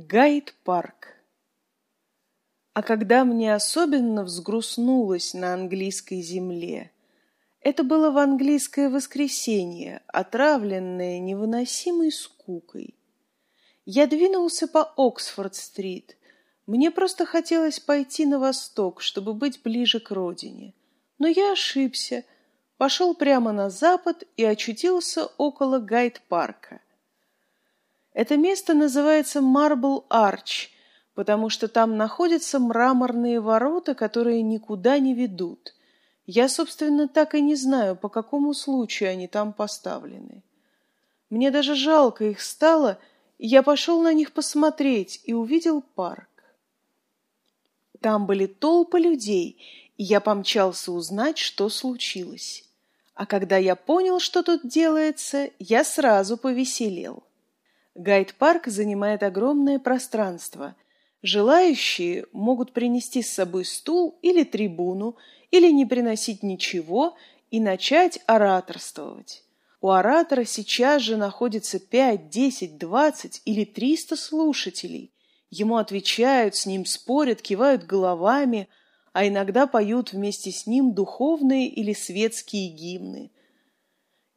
Гайд-парк А когда мне особенно взгрустнулось на английской земле, это было в английское воскресенье, отравленное невыносимой скукой. Я двинулся по Оксфорд-стрит. Мне просто хотелось пойти на восток, чтобы быть ближе к родине. Но я ошибся, пошел прямо на запад и очутился около Гайд-парка. Это место называется Марбл Арч, потому что там находятся мраморные ворота, которые никуда не ведут. Я, собственно, так и не знаю, по какому случаю они там поставлены. Мне даже жалко их стало, и я пошел на них посмотреть и увидел парк. Там были толпы людей, и я помчался узнать, что случилось. А когда я понял, что тут делается, я сразу повеселел. Гайд-парк занимает огромное пространство. Желающие могут принести с собой стул или трибуну, или не приносить ничего и начать ораторствовать. У оратора сейчас же находится 5, 10, 20 или 300 слушателей. Ему отвечают, с ним спорят, кивают головами, а иногда поют вместе с ним духовные или светские гимны –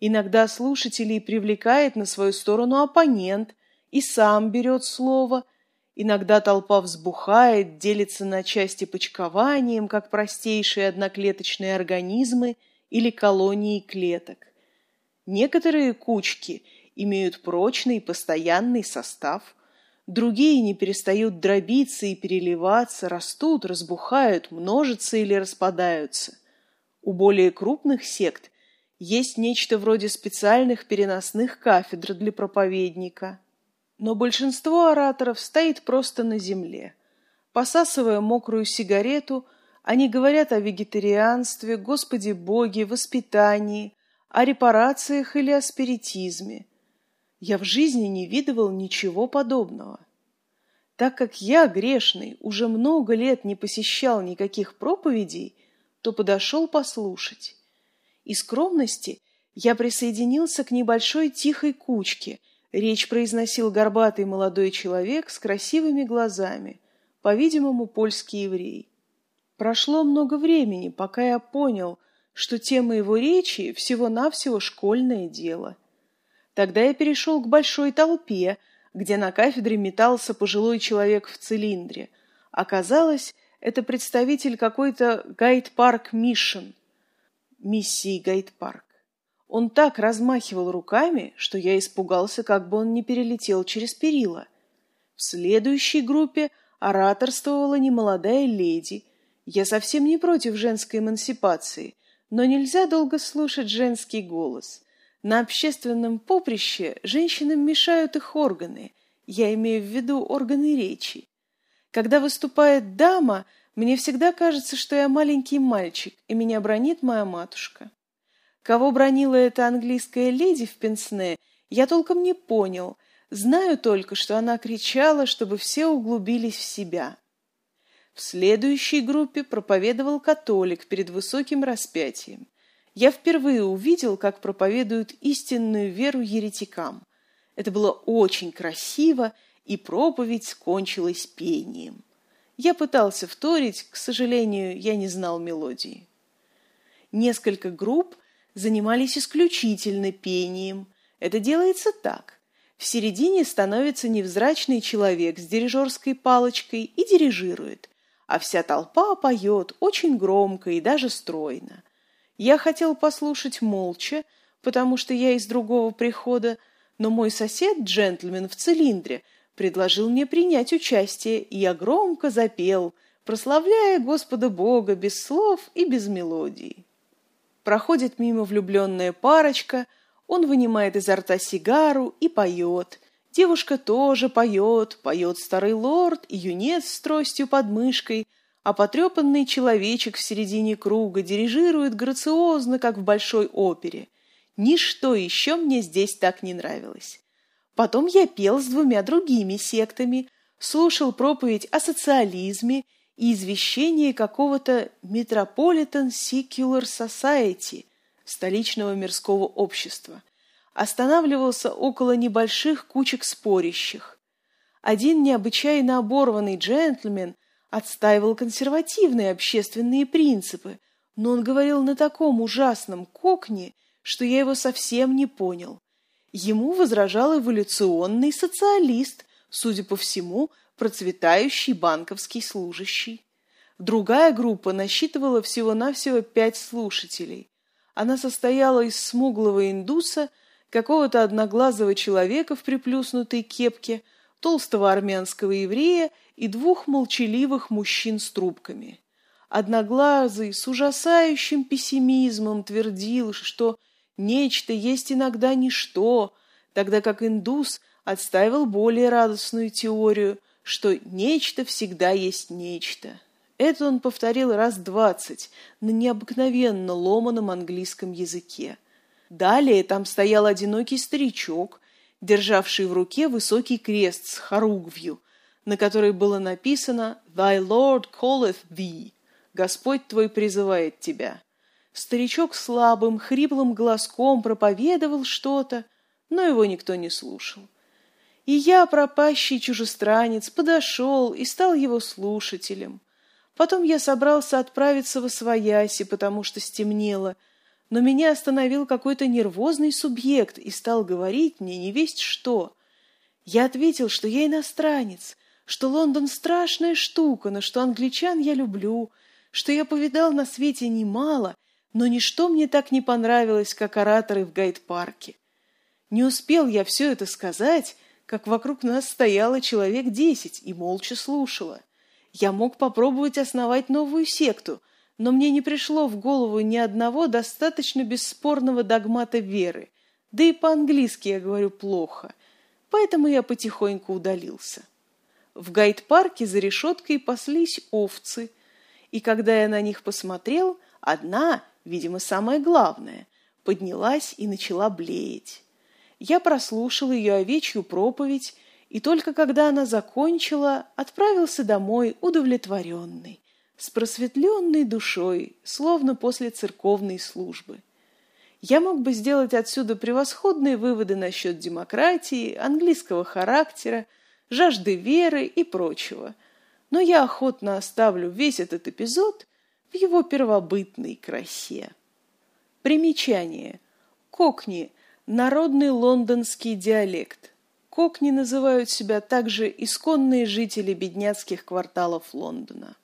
Иногда слушателей привлекает на свою сторону оппонент и сам берет слово. Иногда толпа взбухает, делится на части почкованием, как простейшие одноклеточные организмы или колонии клеток. Некоторые кучки имеют прочный постоянный состав, другие не перестают дробиться и переливаться, растут, разбухают, множатся или распадаются. У более крупных сект есть нечто вроде специальных переносных кафедр для проповедника. Но большинство ораторов стоит просто на земле. Посасывая мокрую сигарету, они говорят о вегетарианстве, Господе Боге, воспитании, о репарациях или о спиритизме. Я в жизни не видывал ничего подобного. Так как я, грешный, уже много лет не посещал никаких проповедей, то подошел послушать. Из скромности я присоединился к небольшой тихой кучке. Речь произносил горбатый молодой человек с красивыми глазами, по-видимому, польский еврей. Прошло много времени, пока я понял, что тема его речи всего-навсего школьное дело. Тогда я перешел к большой толпе, где на кафедре метался пожилой человек в цилиндре. Оказалось, это представитель какой-то гайд-парк Мишен – миссии Гайд-парк. Он так размахивал руками, что я испугался, как бы он не перелетел через перила. В следующей группе ораторствовала немолодая леди. Я совсем не против женской эмансипации, но нельзя долго слушать женский голос. На общественном поприще женщинам мешают их органы. Я имею в виду органы речи. Когда выступает дама – мне всегда кажется, что я маленький мальчик, и меня бронит моя матушка. Кого бронила эта английская леди в пенсне, я толком не понял. Знаю только, что она кричала, чтобы все углубились в себя. В следующей группе проповедовал католик перед высоким распятием. Я впервые увидел, как проповедуют истинную веру еретикам. Это было очень красиво, и проповедь кончилась пением. Я пытался вторить, к сожалению, я не знал мелодии. Несколько групп занимались исключительно пением. Это делается так. В середине становится невзрачный человек с дирижерской палочкой и дирижирует, а вся толпа поет очень громко и даже стройно. Я хотел послушать молча, потому что я из другого прихода, но мой сосед, джентльмен в цилиндре, предложил мне принять участие, и я громко запел, прославляя Господа Бога без слов и без мелодии. Проходит мимо влюбленная парочка, он вынимает изо рта сигару и поет. Девушка тоже поет, поет старый лорд и юнец с тростью под мышкой, а потрепанный человечек в середине круга дирижирует грациозно, как в большой опере. Ничто еще мне здесь так не нравилось. Потом я пел с двумя другими сектами, слушал проповедь о социализме и извещение какого-то Metropolitan Secular Society, столичного мирского общества. Останавливался около небольших кучек спорящих. Один необычайно оборванный джентльмен отстаивал консервативные общественные принципы, но он говорил на таком ужасном кокне, что я его совсем не понял. Ему возражал эволюционный социалист, судя по всему, процветающий банковский служащий. Другая группа насчитывала всего-навсего пять слушателей. Она состояла из смуглого индуса, какого-то одноглазого человека в приплюснутой кепке, толстого армянского еврея и двух молчаливых мужчин с трубками. Одноглазый с ужасающим пессимизмом твердил, что нечто есть иногда ничто, тогда как индус отстаивал более радостную теорию, что нечто всегда есть нечто. Это он повторил раз двадцать на необыкновенно ломаном английском языке. Далее там стоял одинокий старичок, державший в руке высокий крест с хоругвью, на которой было написано «Thy Lord calleth thee» – «Господь твой призывает тебя». Старичок слабым, хриплым глазком проповедовал что-то, но его никто не слушал. И я, пропащий чужестранец, подошел и стал его слушателем – Потом я собрался отправиться во свояси, потому что стемнело, но меня остановил какой-то нервозный субъект и стал говорить мне не весть что. Я ответил, что я иностранец, что Лондон страшная штука, но что англичан я люблю, что я повидал на свете немало, но ничто мне так не понравилось, как ораторы в гайд-парке. Не успел я все это сказать, как вокруг нас стояло человек десять и молча слушало. Я мог попробовать основать новую секту, но мне не пришло в голову ни одного достаточно бесспорного догмата веры. Да и по-английски я говорю плохо. Поэтому я потихоньку удалился. В гайд-парке за решеткой паслись овцы, и когда я на них посмотрел, одна, видимо, самая главная, поднялась и начала блеять. Я прослушал ее овечью проповедь и только когда она закончила, отправился домой удовлетворенный, с просветленной душой, словно после церковной службы. Я мог бы сделать отсюда превосходные выводы насчет демократии, английского характера, жажды веры и прочего, но я охотно оставлю весь этот эпизод в его первобытной красе. Примечание. Кокни – народный лондонский диалект Кокни называют себя также исконные жители бедняцких кварталов Лондона.